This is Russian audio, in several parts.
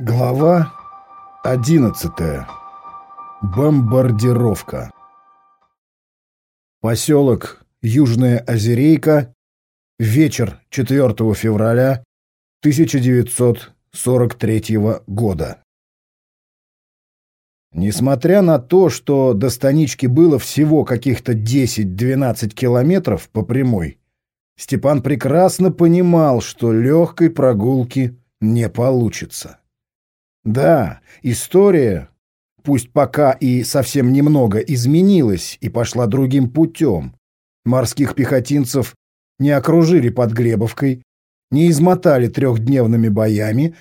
Глава 11. Бомбардировка. Поселок Южная Озерейка. Вечер 4 февраля 1943 года. Несмотря на то, что до станички было всего каких-то 10-12 километров по прямой, Степан прекрасно понимал, что легкой прогулки не получится. Да, история, пусть пока и совсем немного изменилась и пошла другим путем. Морских пехотинцев не окружили под Глебовкой, не измотали трехдневными боями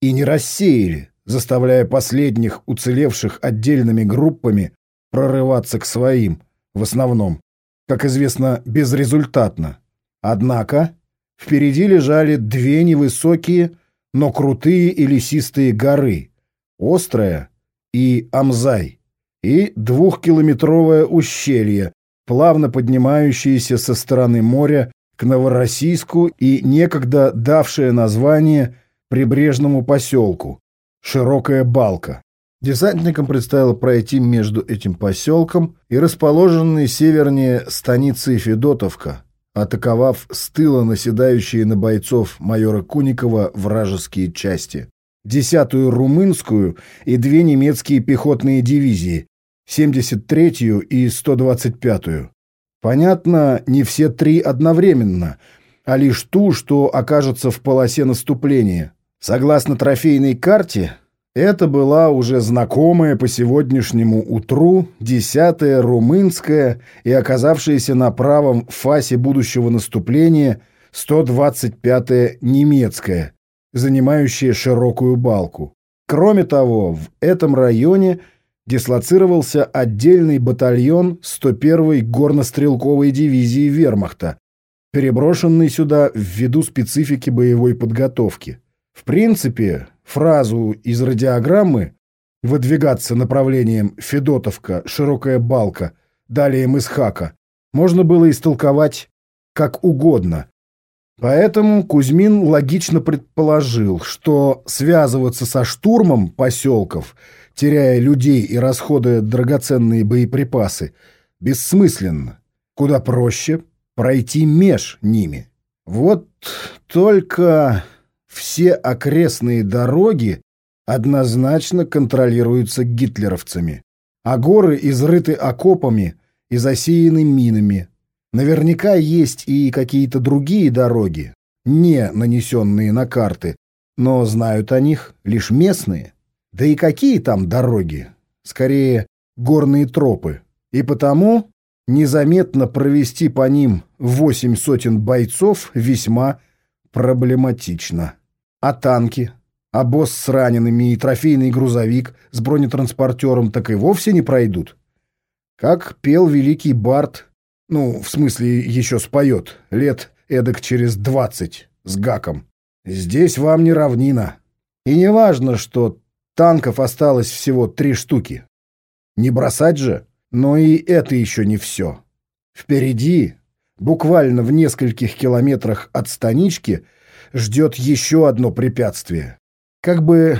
и не рассеяли, заставляя последних уцелевших отдельными группами прорываться к своим, в основном, как известно, безрезультатно. Однако впереди лежали две невысокие, но крутые и лесистые горы, Острая и Амзай, и двухкилометровое ущелье, плавно поднимающееся со стороны моря к Новороссийску и некогда давшее название прибрежному поселку Широкая Балка. Десантникам предстояло пройти между этим поселком и расположенной севернее станицей Федотовка, атаковав с тыла наседающие на бойцов майора Куникова вражеские части. Десятую румынскую и две немецкие пехотные дивизии, 73-ю и 125-ю. Понятно, не все три одновременно, а лишь ту, что окажется в полосе наступления. Согласно трофейной карте, это была уже знакомая по сегодняшнему утру десятая румынская и оказавшаяся на правом фасе будущего наступления 125-я немецкая, занимающая широкую балку. Кроме того, в этом районе дислоцировался отдельный батальон 101-й горнострелковой дивизии вермахта, переброшенный сюда ввиду специфики боевой подготовки. В принципе, фразу из радиограммы «выдвигаться направлением Федотовка, Широкая Балка, далее Мысхака» можно было истолковать как угодно. Поэтому Кузьмин логично предположил, что связываться со штурмом поселков, теряя людей и расходуя драгоценные боеприпасы, бессмысленно. Куда проще пройти меж ними. Вот только все окрестные дороги однозначно контролируются гитлеровцами, а горы изрыты окопами и засеяны минами. Наверняка есть и какие-то другие дороги, не нанесенные на карты, но знают о них лишь местные. Да и какие там дороги? Скорее, горные тропы. И потому незаметно провести по ним восемь сотен бойцов весьма проблематично. А танки? А босс с ранеными и трофейный грузовик с бронетранспортером так и вовсе не пройдут. Как пел великий Барт, ну, в смысле, еще споет, лет эдак через двадцать, с гаком. Здесь вам не равнина. И не важно, что танков осталось всего три штуки. Не бросать же, но и это еще не все. Впереди, буквально в нескольких километрах от станички, ждет еще одно препятствие. Как бы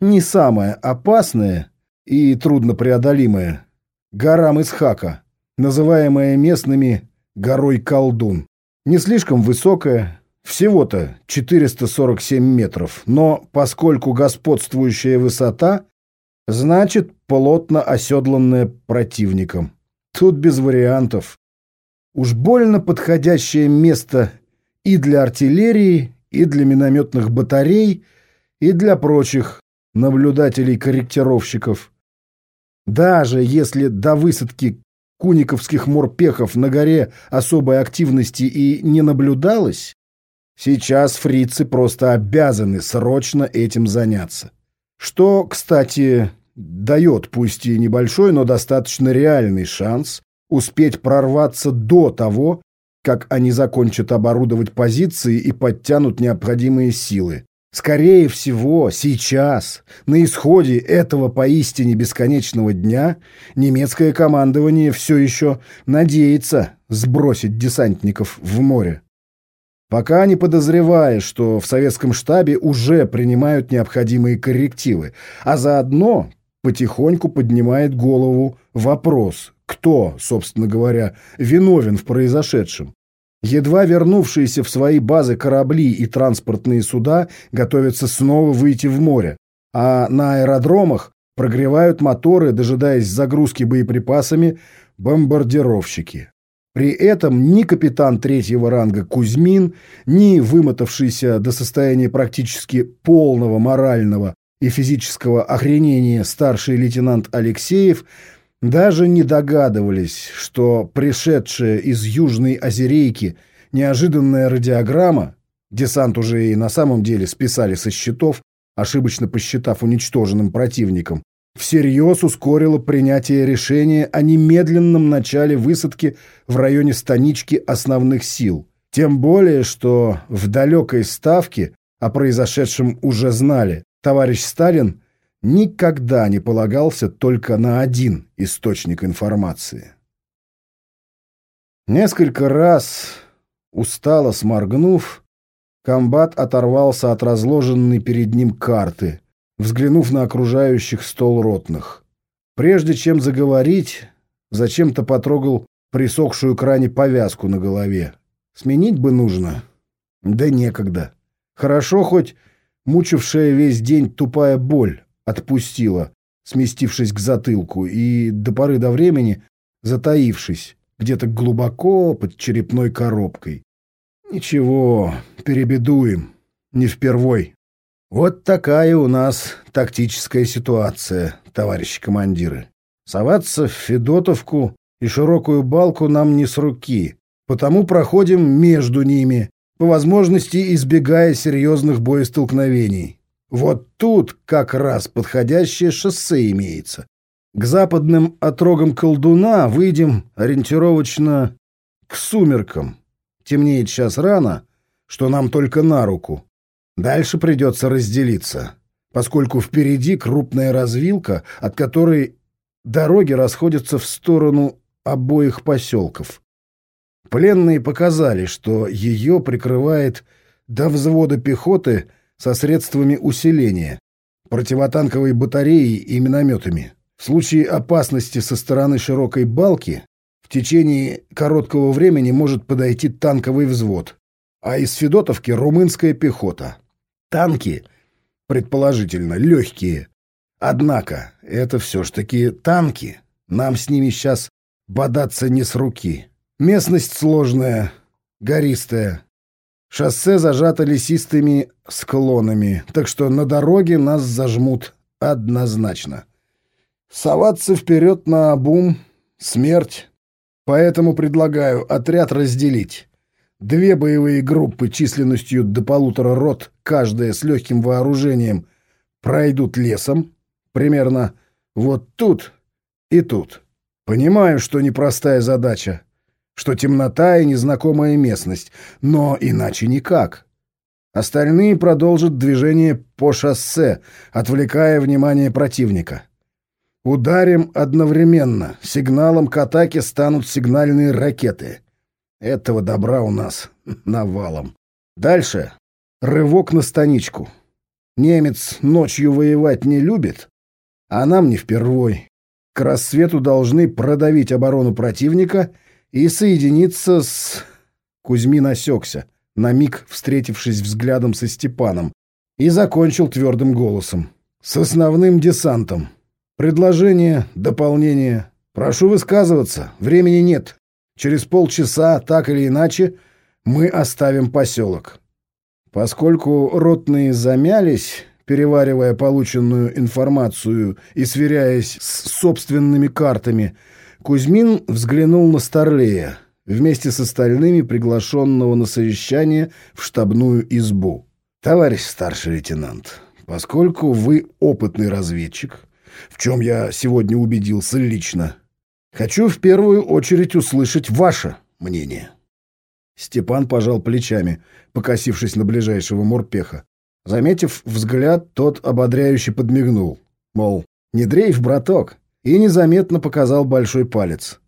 не самое опасное и труднопреодолимое. Гора Мысхака, называемая местными горой Колдун. Не слишком высокая, всего-то 447 метров, но поскольку господствующая высота, значит плотно оседланная противником. Тут без вариантов. Уж больно подходящее место и для артиллерии, и для минометных батарей, и для прочих наблюдателей-корректировщиков. Даже если до высадки куниковских морпехов на горе особой активности и не наблюдалось, сейчас фрицы просто обязаны срочно этим заняться. Что, кстати, дает пусть и небольшой, но достаточно реальный шанс успеть прорваться до того, как они закончат оборудовать позиции и подтянут необходимые силы. Скорее всего, сейчас, на исходе этого поистине бесконечного дня, немецкое командование все еще надеется сбросить десантников в море. пока не подозревая, что в советском штабе уже принимают необходимые коррективы, а заодно потихоньку поднимает голову вопрос, кто, собственно говоря, виновен в произошедшем. Едва вернувшиеся в свои базы корабли и транспортные суда готовятся снова выйти в море, а на аэродромах прогревают моторы, дожидаясь загрузки боеприпасами, бомбардировщики. При этом ни капитан третьего ранга Кузьмин, ни вымотавшийся до состояния практически полного морального и физического охренения старший лейтенант Алексеев даже не догадывались, что пришедшая из Южной Озерейки неожиданная радиограмма, десант уже и на самом деле списали со счетов, ошибочно посчитав уничтоженным противником, всерьез ускорила принятие решения о немедленном начале высадки в районе станички основных сил. Тем более, что в далекой ставке о произошедшем уже знали. Товарищ Сталин никогда не полагался только на один источник информации. Несколько раз, устало сморгнув, комбат оторвался от разложенной перед ним карты, взглянув на окружающих стол ротных. Прежде чем заговорить, зачем-то потрогал присохшую к ране повязку на голове. Сменить бы нужно. Да некогда. Хорошо хоть мучившая весь день тупая боль отпустила, сместившись к затылку, и до поры до времени затаившись где-то глубоко под черепной коробкой. Ничего, перебедуем, не впервой. Вот такая у нас тактическая ситуация, товарищи командиры. Соваться в Федотовку и широкую балку нам не с руки, потому проходим между ними, по возможности избегая серьезных боестолкновений. Вот тут как раз подходящее шоссе имеется. К западным отрогам колдуна выйдем ориентировочно к сумеркам. Темнеет сейчас рано, что нам только на руку. Дальше придется разделиться, поскольку впереди крупная развилка, от которой дороги расходятся в сторону обоих поселков. Пленные показали, что ее прикрывает до взвода пехоты со средствами усиления, противотанковой батареей и минометами. В случае опасности со стороны широкой балки в течение короткого времени может подойти танковый взвод, а из Федотовки румынская пехота. Танки, предположительно, легкие. Однако это все ж таки танки. Нам с ними сейчас бодаться не с руки. Местность сложная, гористая, Шоссе зажато лесистыми склонами, так что на дороге нас зажмут однозначно. Соваться вперед на обум — смерть. Поэтому предлагаю отряд разделить. Две боевые группы численностью до полутора рот, каждая с легким вооружением, пройдут лесом, примерно вот тут и тут. Понимаю, что непростая задача, что темнота и незнакомая местность, но иначе никак. Остальные продолжат движение по шоссе, отвлекая внимание противника. Ударим одновременно. Сигналом к атаке станут сигнальные ракеты. Этого добра у нас навалом. Дальше рывок на станичку. Немец ночью воевать не любит, а нам не впервой. К рассвету должны продавить оборону противника — и соединиться с... Кузьмин осекся, на миг встретившись взглядом со Степаном, и закончил твердым голосом. «С основным десантом. Предложение, дополнение. Прошу высказываться, времени нет. Через полчаса, так или иначе, мы оставим поселок». Поскольку ротные замялись, переваривая полученную информацию и сверяясь с собственными картами, Кузьмин взглянул на Старлея, вместе с остальными приглашенного на совещание в штабную избу. «Товарищ старший лейтенант, поскольку вы опытный разведчик, в чем я сегодня убедился лично, хочу в первую очередь услышать ваше мнение». Степан пожал плечами, покосившись на ближайшего морпеха. Заметив взгляд, тот ободряюще подмигнул, мол, не дрейф, браток, и незаметно показал большой палец.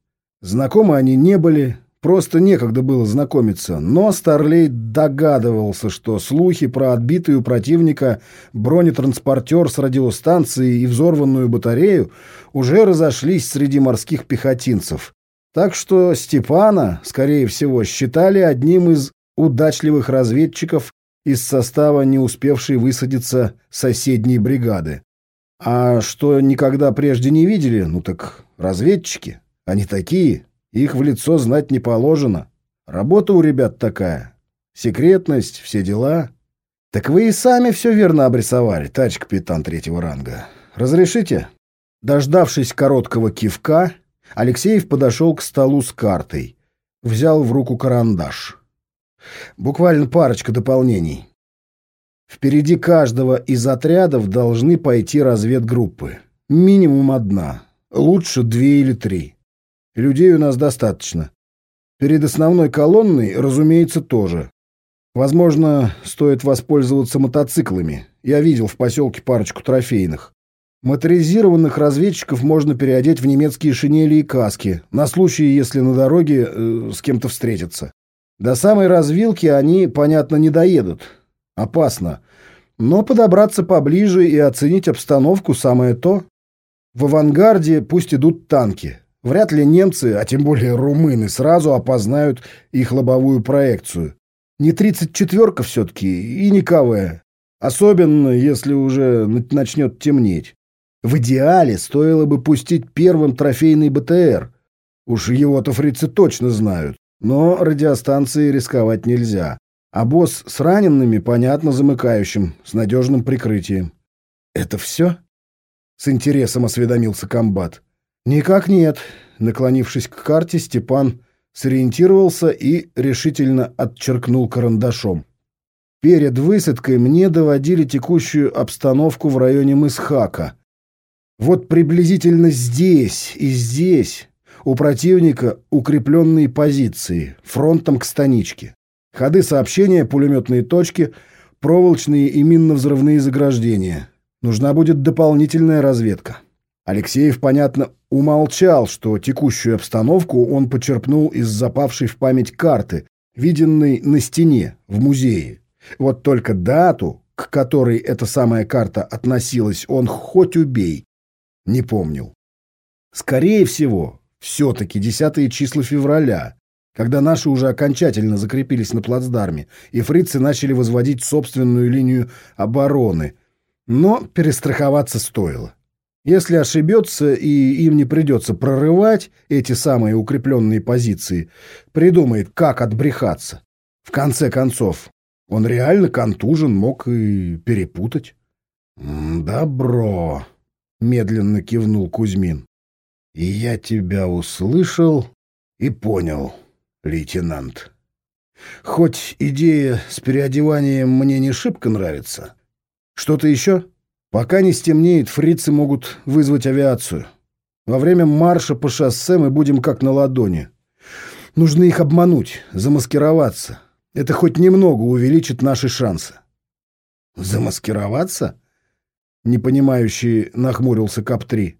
Знакомы они не были, Просто некогда было знакомиться, но Старлей догадывался, что слухи про отбитый у противника бронетранспортер с радиостанцией и взорванную батарею уже разошлись среди морских пехотинцев. Так что Степана, скорее всего, считали одним из удачливых разведчиков из состава не успевшей высадиться соседней бригады. А что никогда прежде не видели, ну так разведчики, они такие, их в лицо знать не положено. Работа у ребят такая. Секретность, все дела. Так вы и сами все верно обрисовали, товарищ капитан третьего ранга. Разрешите? Дождавшись короткого кивка, Алексеев подошел к столу с картой. Взял в руку карандаш. Буквально парочка дополнений. Впереди каждого из отрядов должны пойти разведгруппы. Минимум одна. Лучше две или три. Людей у нас достаточно. Перед основной колонной, разумеется, тоже. Возможно, стоит воспользоваться мотоциклами. Я видел в поселке парочку трофейных. Моторизированных разведчиков можно переодеть в немецкие шинели и каски, на случай, если на дороге э, с кем-то встретятся. До самой развилки они, понятно, не доедут. Опасно. Но подобраться поближе и оценить обстановку самое то. В авангарде пусть идут танки. Вряд ли немцы, а тем более румыны, сразу опознают их лобовую проекцию. Не 34-ка все-таки и не КВ. Особенно, если уже начнет темнеть. В идеале стоило бы пустить первым трофейный БТР. Уж его-то фрицы точно знают. Но радиостанции рисковать нельзя. А босс с ранеными, понятно, замыкающим, с надежным прикрытием. «Это все?» — с интересом осведомился комбат. «Никак нет». Наклонившись к карте, Степан сориентировался и решительно отчеркнул карандашом. Перед высадкой мне доводили текущую обстановку в районе Мысхака. Вот приблизительно здесь и здесь у противника укрепленные позиции, фронтом к станичке. Ходы сообщения, пулеметные точки, проволочные и минно-взрывные заграждения. Нужна будет дополнительная разведка. Алексеев, понятно, умолчал, что текущую обстановку он почерпнул из запавшей в память карты, виденной на стене в музее. Вот только дату, к которой эта самая карта относилась, он хоть убей, не помнил. Скорее всего, все-таки десятые числа февраля, когда наши уже окончательно закрепились на плацдарме, и фрицы начали возводить собственную линию обороны. Но перестраховаться стоило. Если ошибется и им не придется прорывать эти самые укрепленные позиции, придумает, как отбрехаться. В конце концов, он реально контужен, мог и перепутать. «Добро», — медленно кивнул Кузьмин. «И я тебя услышал и понял, лейтенант. Хоть идея с переодеванием мне не шибко нравится. Что-то еще?» Пока не стемнеет, фрицы могут вызвать авиацию. Во время марша по шоссе мы будем как на ладони. Нужно их обмануть, замаскироваться. Это хоть немного увеличит наши шансы. Замаскироваться? Непонимающий нахмурился Кап-3.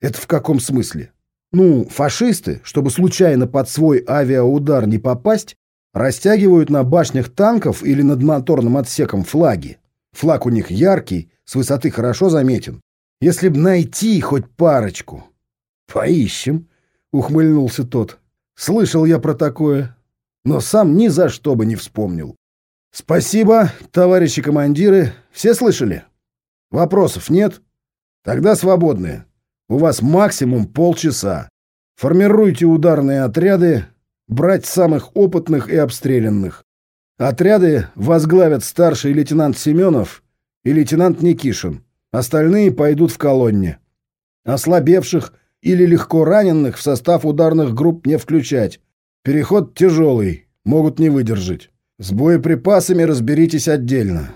Это в каком смысле? Ну, фашисты, чтобы случайно под свой авиаудар не попасть, растягивают на башнях танков или над моторным отсеком флаги. Флаг у них яркий, с высоты хорошо заметен. Если б найти хоть парочку. Поищем, ухмыльнулся тот. Слышал я про такое, но сам ни за что бы не вспомнил. Спасибо, товарищи командиры. Все слышали? Вопросов нет? Тогда свободны. У вас максимум полчаса. Формируйте ударные отряды, брать самых опытных и обстрелянных. Отряды возглавят старший лейтенант Семенов и лейтенант Никишин. Остальные пойдут в колонне. Ослабевших или легко раненых в состав ударных групп не включать. Переход тяжелый, могут не выдержать. С боеприпасами разберитесь отдельно.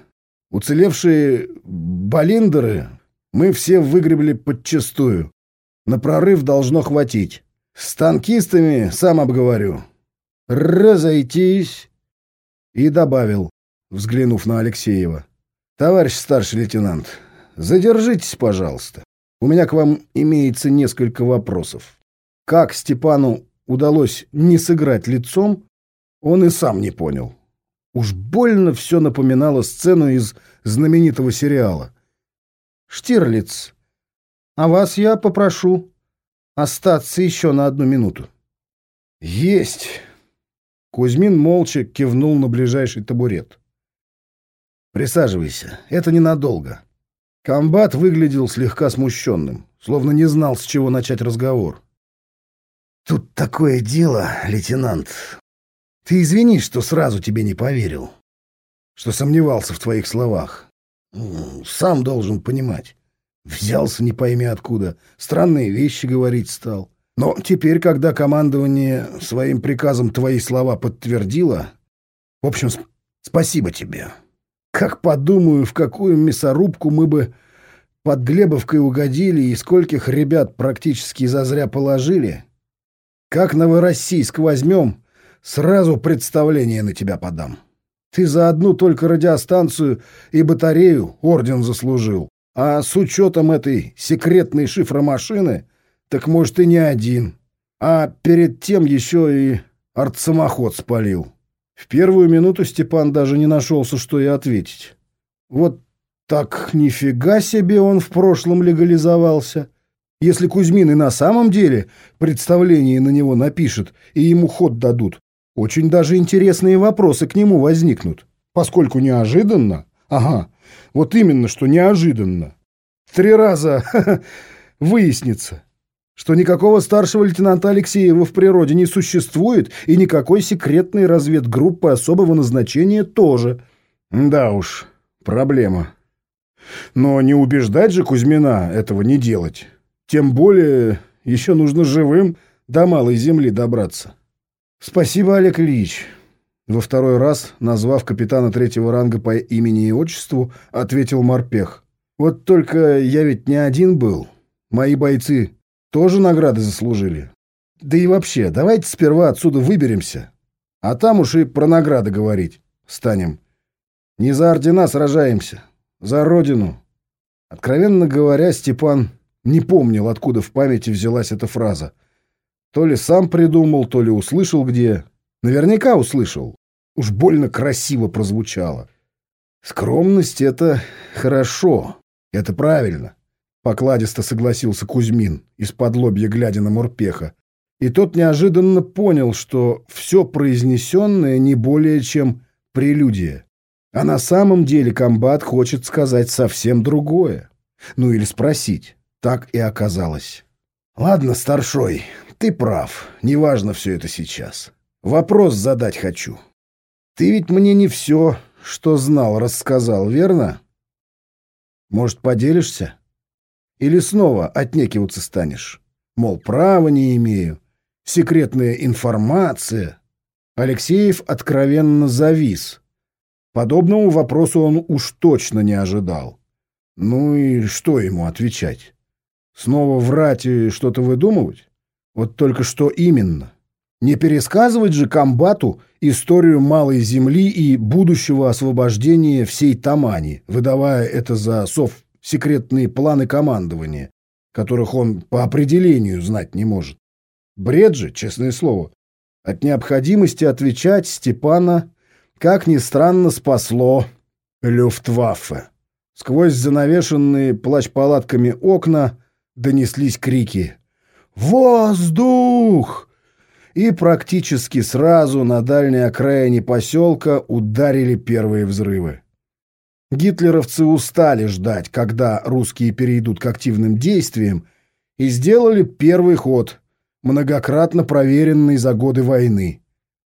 Уцелевшие балиндеры мы все выгребли подчистую. На прорыв должно хватить. С танкистами сам обговорю. Разойтись. И добавил, взглянув на Алексеева. «Товарищ старший лейтенант, задержитесь, пожалуйста. У меня к вам имеется несколько вопросов. Как Степану удалось не сыграть лицом, он и сам не понял. Уж больно все напоминало сцену из знаменитого сериала. «Штирлиц, а вас я попрошу остаться еще на одну минуту». «Есть!» Кузьмин молча кивнул на ближайший табурет. «Присаживайся, это ненадолго». Комбат выглядел слегка смущенным, словно не знал, с чего начать разговор. «Тут такое дело, лейтенант. Ты извини, что сразу тебе не поверил, что сомневался в твоих словах. Сам должен понимать. Взялся не пойми откуда, странные вещи говорить стал. Но теперь, когда командование своим приказом твои слова подтвердило... В общем, сп спасибо тебе. Как подумаю, в какую мясорубку мы бы под Глебовкой угодили и скольких ребят практически зазря положили. Как Новороссийск возьмем, сразу представление на тебя подам. Ты за одну только радиостанцию и батарею орден заслужил. А с учетом этой секретной шифромашины, так может и не один. А перед тем еще и артсамоход спалил. В первую минуту Степан даже не нашелся, что и ответить. Вот так нифига себе он в прошлом легализовался. Если Кузьмин и на самом деле представление на него напишет и ему ход дадут, очень даже интересные вопросы к нему возникнут. Поскольку неожиданно, ага, вот именно, что неожиданно, три раза выяснится, что никакого старшего лейтенанта Алексеева в природе не существует и никакой секретной разведгруппы особого назначения тоже. Да уж, проблема. Но не убеждать же Кузьмина этого не делать. Тем более еще нужно живым до малой земли добраться. «Спасибо, Олег Ильич». Во второй раз, назвав капитана третьего ранга по имени и отчеству, ответил Морпех. «Вот только я ведь не один был. Мои бойцы тоже награды заслужили. Да и вообще, давайте сперва отсюда выберемся, а там уж и про награды говорить станем. Не за ордена сражаемся, за родину». Откровенно говоря, Степан не помнил, откуда в памяти взялась эта фраза. То ли сам придумал, то ли услышал где. Наверняка услышал. Уж больно красиво прозвучало. Скромность — это хорошо. Это правильно. Покладисто согласился Кузьмин, из-под лобья глядя на Мурпеха. И тот неожиданно понял, что все произнесенное не более чем прелюдия. А на самом деле комбат хочет сказать совсем другое. Ну или спросить. Так и оказалось. «Ладно, старшой, ты прав, неважно все это сейчас. Вопрос задать хочу. Ты ведь мне не все, что знал, рассказал, верно? Может, поделишься? Или снова отнекиваться станешь? Мол, права не имею, секретная информация. Алексеев откровенно завис. Подобному вопросу он уж точно не ожидал. Ну и что ему отвечать? Снова врать и что-то выдумывать? Вот только что именно? Не пересказывать же комбату историю Малой Земли и будущего освобождения всей Тамани, выдавая это за сов секретные планы командования, которых он по определению знать не может. Бред же, честное слово. От необходимости отвечать Степана, как ни странно, спасло Люфтваффе. Сквозь занавешенные плащ-палатками окна донеслись крики «Воздух!» И практически сразу на дальней окраине поселка ударили первые взрывы. Гитлеровцы устали ждать, когда русские перейдут к активным действиям, и сделали первый ход, многократно проверенный за годы войны.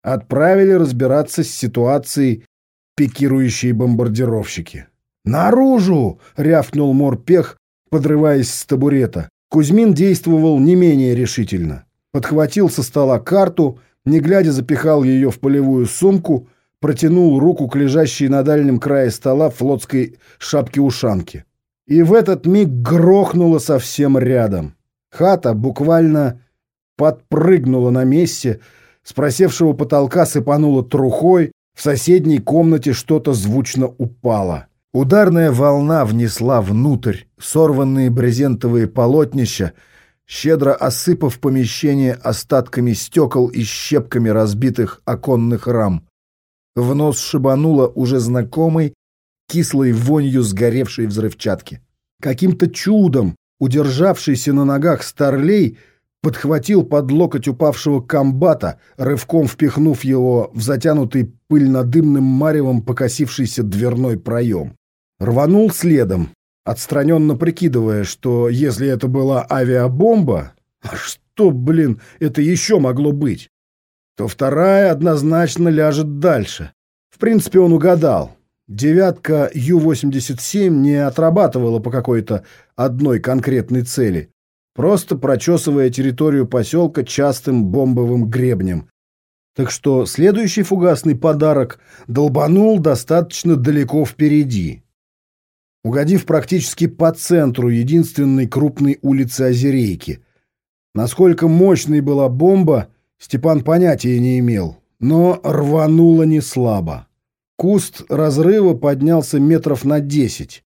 Отправили разбираться с ситуацией пикирующие бомбардировщики. «Наружу!» — рявкнул морпех, подрываясь с табурета. Кузьмин действовал не менее решительно. Подхватил со стола карту, не глядя запихал ее в полевую сумку, протянул руку к лежащей на дальнем крае стола флотской шапке-ушанке. И в этот миг грохнуло совсем рядом. Хата буквально подпрыгнула на месте, с просевшего потолка сыпанула трухой, в соседней комнате что-то звучно упало. Ударная волна внесла внутрь сорванные брезентовые полотнища, щедро осыпав помещение остатками стекол и щепками разбитых оконных рам. В нос шибануло уже знакомой, кислой вонью сгоревшей взрывчатки. Каким-то чудом удержавшийся на ногах старлей подхватил под локоть упавшего комбата, рывком впихнув его в затянутый пыльно-дымным маревом покосившийся дверной проем. Рванул следом, отстраненно прикидывая, что если это была авиабомба, а что, блин, это еще могло быть, то вторая однозначно ляжет дальше. В принципе, он угадал. Девятка Ю-87 не отрабатывала по какой-то одной конкретной цели, просто прочесывая территорию поселка частым бомбовым гребнем. Так что следующий фугасный подарок долбанул достаточно далеко впереди. Угодив практически по центру единственной крупной улицы Озерейки. Насколько мощной была бомба, Степан понятия не имел, но рвануло не слабо. Куст разрыва поднялся метров на десять.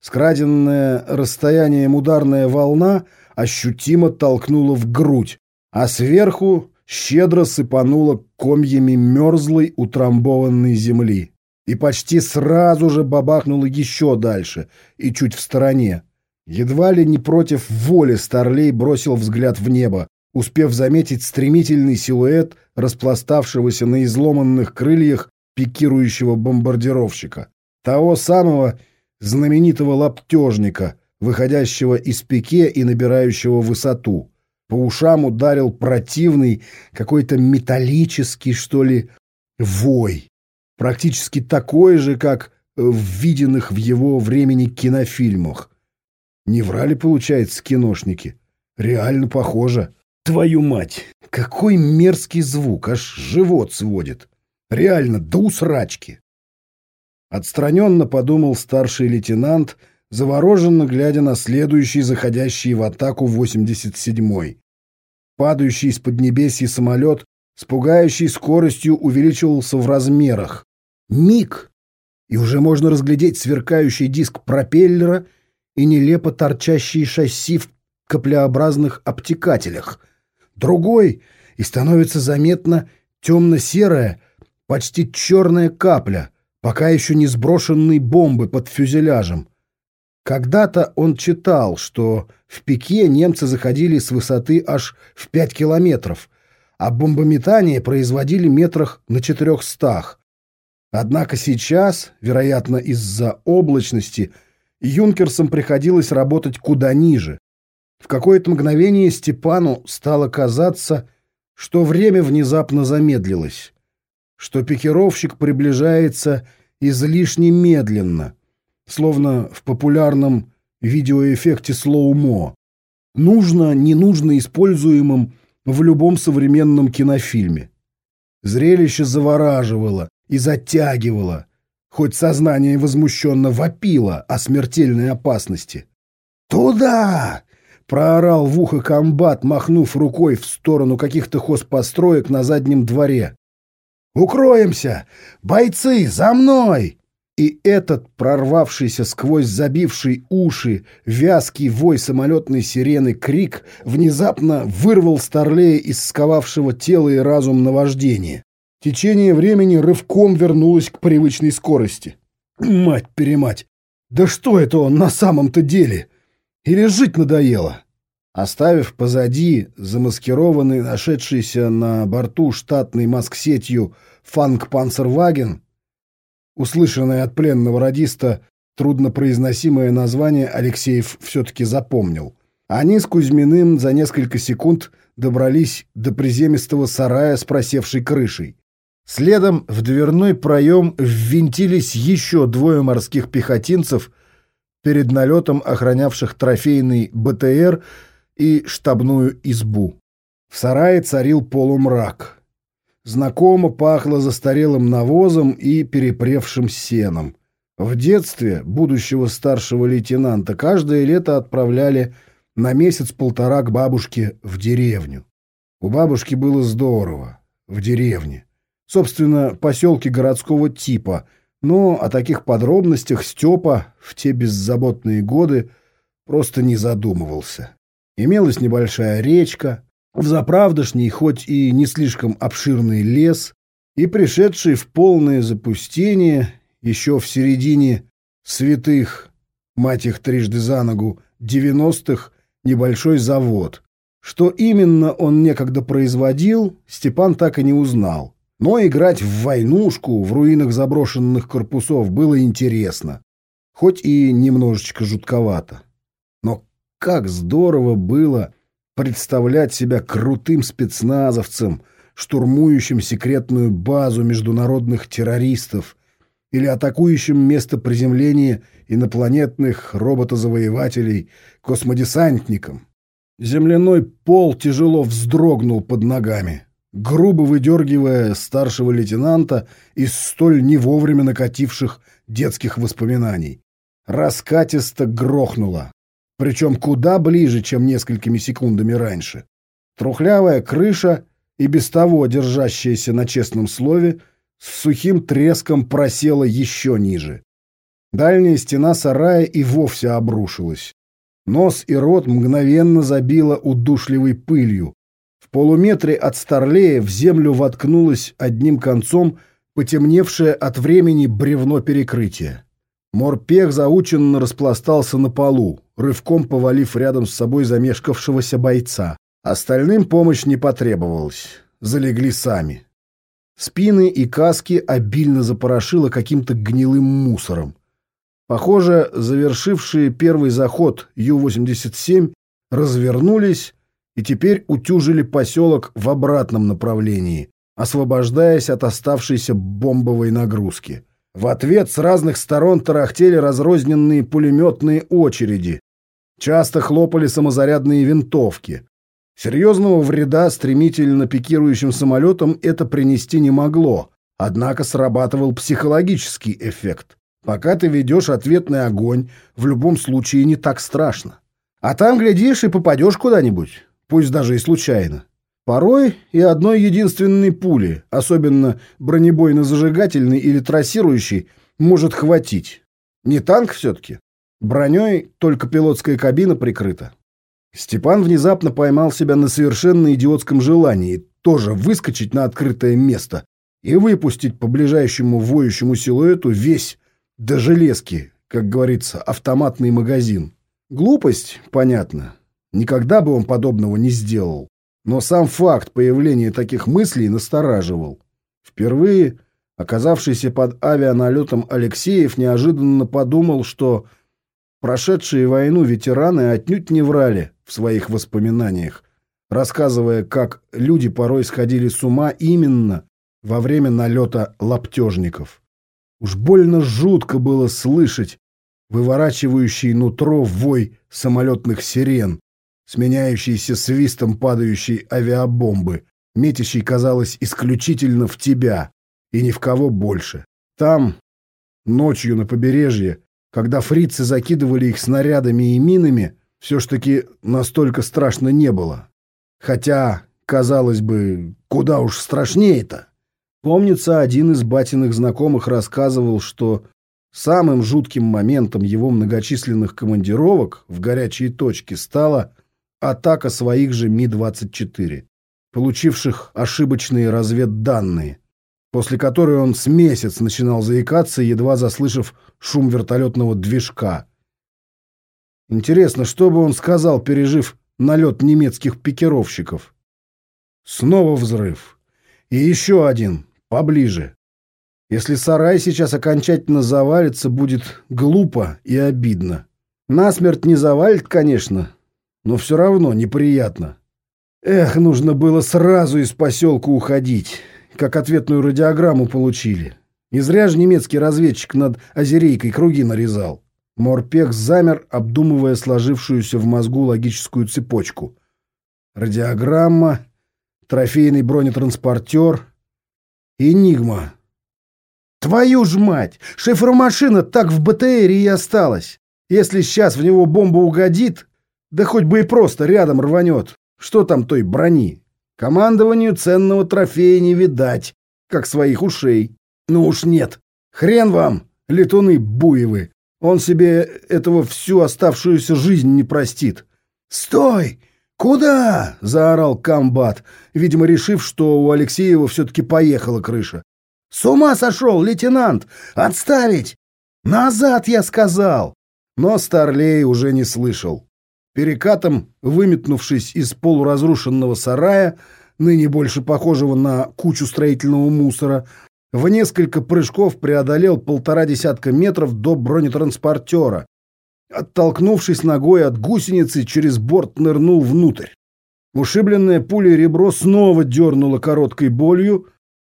Скраденная расстоянием ударная волна ощутимо толкнула в грудь, а сверху щедро сыпанула комьями мерзлой утрамбованной земли. И почти сразу же бабахнула еще дальше и чуть в стороне. Едва ли не против воли Старлей бросил взгляд в небо, успев заметить стремительный силуэт распластавшегося на изломанных крыльях пикирующего бомбардировщика. Того самого знаменитого лаптежника, выходящего из пике и набирающего высоту. По ушам ударил противный, какой-то металлический, что ли, вой. Практически такой же, как в виденных в его времени кинофильмах. Не врали, получается, киношники. Реально похоже. Твою мать, какой мерзкий звук, аж живот сводит. Реально, до усрачки. Отстраненно подумал старший лейтенант, завороженно глядя на следующий заходящий в атаку 87-й. Падающий из поднебесья самолет с пугающей скоростью увеличивался в размерах. Миг! И уже можно разглядеть сверкающий диск пропеллера и нелепо торчащие шасси в каплеобразных обтекателях. Другой, и становится заметно темно-серая, почти черная капля, пока еще не сброшенной бомбы под фюзеляжем. Когда-то он читал, что в пике немцы заходили с высоты аж в 5 километров, а бомбометание производили метрах на четырехстах. Однако сейчас, вероятно, из-за облачности, юнкерсам приходилось работать куда ниже. В какое-то мгновение Степану стало казаться, что время внезапно замедлилось что пикировщик приближается излишне медленно, словно в популярном видеоэффекте слоумо, нужно, не нужно используемым в любом современном кинофильме. Зрелище завораживало и затягивало, хоть сознание возмущенно вопило о смертельной опасности. «Туда!» — проорал в ухо комбат, махнув рукой в сторону каких-то хозпостроек на заднем дворе. Укроемся! Бойцы, за мной!» И этот, прорвавшийся сквозь забивший уши, вязкий вой самолетной сирены крик внезапно вырвал Старлея из сковавшего тело и разум наваждения. Течение времени рывком вернулось к привычной скорости. Мать-перемать! Да что это он на самом-то деле? Или жить надоело? Оставив позади замаскированный, нашедшийся на борту штатной маск-сетью «Фанк Панцерваген», услышанное от пленного радиста труднопроизносимое название Алексеев все-таки запомнил. Они с Кузьминым за несколько секунд добрались до приземистого сарая с просевшей крышей. Следом в дверной проем ввинтились еще двое морских пехотинцев, перед налетом охранявших трофейный БТР — и штабную избу. В сарае царил полумрак. Знакомо пахло застарелым навозом и перепревшим сеном. В детстве будущего старшего лейтенанта каждое лето отправляли на месяц-полтора к бабушке в деревню. У бабушки было здорово. В деревне. Собственно, поселки городского типа. Но о таких подробностях Степа в те беззаботные годы просто не задумывался. Имелась небольшая речка, взаправдошний, хоть и не слишком обширный лес, и пришедший в полное запустение еще в середине святых, мать их трижды за ногу, девяностых, небольшой завод. Что именно он некогда производил, Степан так и не узнал. Но играть в войнушку в руинах заброшенных корпусов было интересно, хоть и немножечко жутковато. Но как здорово было представлять себя крутым спецназовцем, штурмующим секретную базу международных террористов или атакующим место приземления инопланетных роботозавоевателей космодесантником. Земляной пол тяжело вздрогнул под ногами, грубо выдергивая старшего лейтенанта из столь не вовремя накативших детских воспоминаний. Раскатисто грохнуло, причем куда ближе, чем несколькими секундами раньше. Трухлявая крыша, и без того держащаяся на честном слове, с сухим треском просела еще ниже. Дальняя стена сарая и вовсе обрушилась. Нос и рот мгновенно забило удушливой пылью. Полуметре от старлея в землю воткнулось одним концом потемневшее от времени бревно перекрытия. Морпех заученно распластался на полу, рывком повалив рядом с собой замешкавшегося бойца. Остальным помощь не потребовалась. Залегли сами. Спины и каски обильно запорошило каким-то гнилым мусором. Похоже, завершившие первый заход Ю-87 развернулись и теперь утюжили поселок в обратном направлении, освобождаясь от оставшейся бомбовой нагрузки. В ответ с разных сторон тарахтели разрозненные пулеметные очереди. Часто хлопали самозарядные винтовки. Серьезного вреда стремительно пикирующим самолетам это принести не могло, однако срабатывал психологический эффект. Пока ты ведешь ответный огонь, в любом случае не так страшно. А там, глядишь, и попадешь куда-нибудь, пусть даже и случайно. Порой и одной единственной пули, особенно бронебойно-зажигательной или трассирующей, может хватить. Не танк все-таки. Броней только пилотская кабина прикрыта. Степан внезапно поймал себя на совершенно идиотском желании тоже выскочить на открытое место и выпустить по ближайшему воющему силуэту весь до железки, как говорится, автоматный магазин. Глупость, понятно. Никогда бы он подобного не сделал. Но сам факт появления таких мыслей настораживал. Впервые оказавшийся под авианалетом Алексеев неожиданно подумал, что прошедшие войну ветераны отнюдь не врали в своих воспоминаниях, рассказывая, как люди порой сходили с ума именно во время налета лаптежников. Уж больно жутко было слышать выворачивающий нутро вой самолетных сирен, сменяющийся свистом падающей авиабомбы, метящей, казалось, исключительно в тебя и ни в кого больше. Там, ночью на побережье, когда фрицы закидывали их снарядами и минами, все ж таки настолько страшно не было. Хотя, казалось бы, куда уж страшнее-то. Помнится, один из батиных знакомых рассказывал, что самым жутким моментом его многочисленных командировок в горячие точки стала атака своих же Ми-24, получивших ошибочные разведданные, после которой он с месяц начинал заикаться, едва заслышав шум вертолетного движка. Интересно, что бы он сказал, пережив налет немецких пикировщиков? Снова взрыв. И еще один, поближе. Если сарай сейчас окончательно завалится, будет глупо и обидно. Насмерть не завалит, конечно, но все равно неприятно. Эх, нужно было сразу из поселка уходить, как ответную радиограмму получили. Не зря же немецкий разведчик над Озерейкой круги нарезал. Морпех замер, обдумывая сложившуюся в мозгу логическую цепочку. Радиограмма, трофейный бронетранспортер, Энигма. Твою ж мать! Шифромашина так в БТРе и осталась. Если сейчас в него бомба угодит, да хоть бы и просто рядом рванет. Что там той брони? Командованию ценного трофея не видать, как своих ушей. Ну уж нет. Хрен вам, летуны буевы. Он себе этого всю оставшуюся жизнь не простит. «Стой! «Куда?» — заорал комбат, видимо, решив, что у Алексеева все-таки поехала крыша. «С ума сошел, лейтенант! Отставить! Назад, я сказал!» Но Старлей уже не слышал. Перекатом, выметнувшись из полуразрушенного сарая, ныне больше похожего на кучу строительного мусора, в несколько прыжков преодолел полтора десятка метров до бронетранспортера. Оттолкнувшись ногой от гусеницы, через борт нырнул внутрь. Ушибленное пулей ребро снова дернуло короткой болью,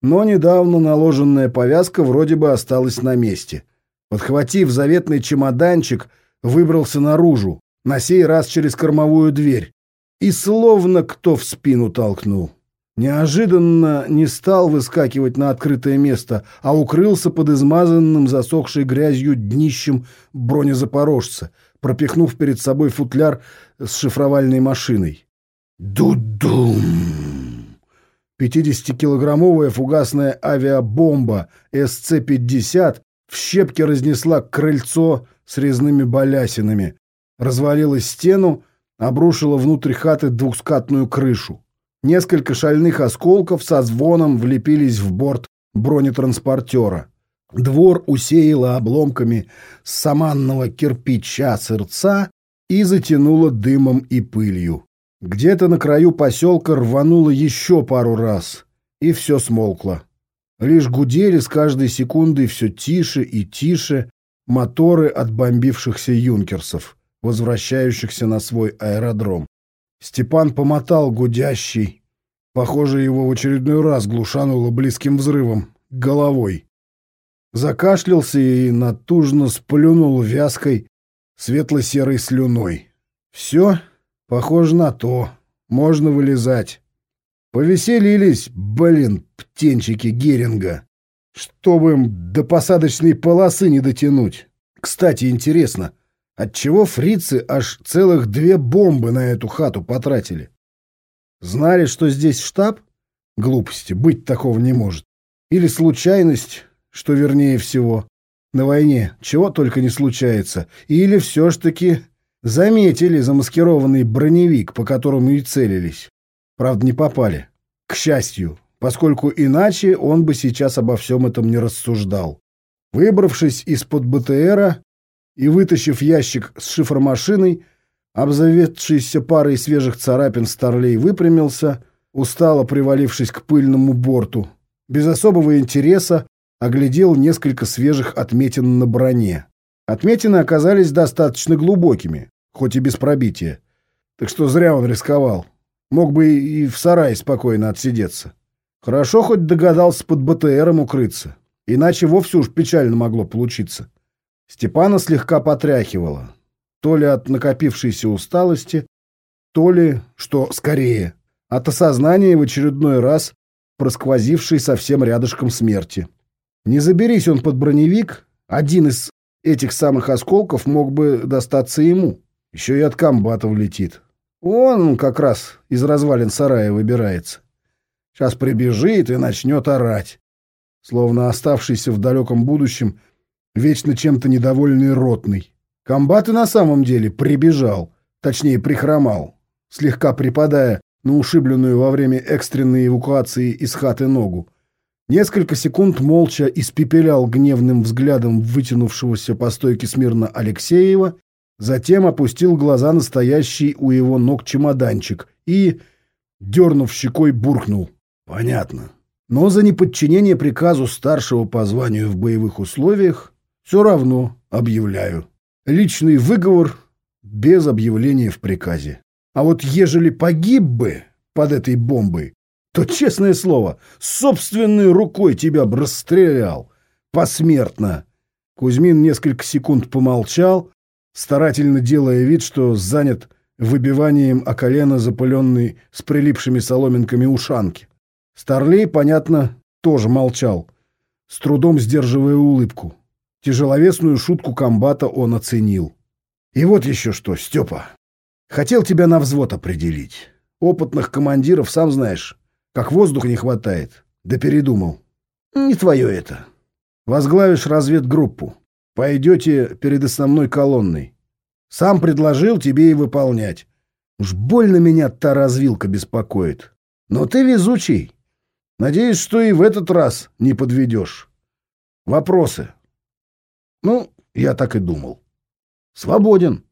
но недавно наложенная повязка вроде бы осталась на месте. Подхватив заветный чемоданчик, выбрался наружу, на сей раз через кормовую дверь, и словно кто в спину толкнул. Неожиданно не стал выскакивать на открытое место, а укрылся под измазанным засохшей грязью днищем бронезапорожца, пропихнув перед собой футляр с шифровальной машиной. Ду-дум! 50-килограммовая фугасная авиабомба СЦ-50 в щепки разнесла крыльцо с резными балясинами, развалила стену, обрушила внутрь хаты двухскатную крышу. Несколько шальных осколков со звоном влепились в борт бронетранспортера. Двор усеяло обломками саманного кирпича сырца и затянуло дымом и пылью. Где-то на краю поселка рвануло еще пару раз, и все смолкло. Лишь гудели с каждой секундой все тише и тише моторы от бомбившихся юнкерсов возвращающихся на свой аэродром. Степан помотал гудящий. Похоже, его в очередной раз глушануло близким взрывом, головой. Закашлялся и натужно сплюнул вязкой светло-серой слюной. Все, похоже на то. Можно вылезать. Повеселились, блин, птенчики Геринга. Чтобы им до посадочной полосы не дотянуть. Кстати, интересно, Отчего фрицы аж целых две бомбы на эту хату потратили? Знали, что здесь штаб? Глупости, быть такого не может. Или случайность, что вернее всего. На войне чего только не случается. Или все ж таки заметили замаскированный броневик, по которому и целились. Правда, не попали. К счастью, поскольку иначе он бы сейчас обо всем этом не рассуждал. Выбравшись из-под БТРа, и, вытащив ящик с шифромашиной, обзаведшийся парой свежих царапин старлей выпрямился, устало привалившись к пыльному борту. Без особого интереса оглядел несколько свежих отметин на броне. Отметины оказались достаточно глубокими, хоть и без пробития. Так что зря он рисковал. Мог бы и в сарае спокойно отсидеться. Хорошо хоть догадался под БТРом укрыться. Иначе вовсе уж печально могло получиться. Степана слегка потряхивало. То ли от накопившейся усталости, то ли, что скорее, от осознания в очередной раз просквозившей совсем рядышком смерти. Не заберись он под броневик, один из этих самых осколков мог бы достаться ему. Еще и от комбата влетит. Он как раз из развалин сарая выбирается. Сейчас прибежит и начнет орать. Словно оставшийся в далеком будущем вечно чем-то недовольный ротный. Комбат и на самом деле прибежал, точнее прихромал, слегка припадая на ушибленную во время экстренной эвакуации из хаты ногу. Несколько секунд молча испепелял гневным взглядом вытянувшегося по стойке смирно Алексеева, затем опустил глаза на стоящий у его ног чемоданчик и, дернув щекой, буркнул. «Понятно. Но за неподчинение приказу старшего по званию в боевых условиях все равно объявляю. Личный выговор без объявления в приказе. А вот ежели погиб бы под этой бомбой, то, честное слово, собственной рукой тебя бы расстрелял. Посмертно. Кузьмин несколько секунд помолчал, старательно делая вид, что занят выбиванием о колено запыленной с прилипшими соломинками ушанки. Старлей, понятно, тоже молчал, с трудом сдерживая улыбку. Тяжеловесную шутку комбата он оценил. И вот еще что, Степа. Хотел тебя на взвод определить. Опытных командиров, сам знаешь, как воздуха не хватает. Да передумал. Не твое это. Возглавишь разведгруппу. Пойдете перед основной колонной. Сам предложил тебе и выполнять. Уж больно меня та развилка беспокоит. Но ты везучий. Надеюсь, что и в этот раз не подведешь. Вопросы? Ну, я так и думал. Свободен.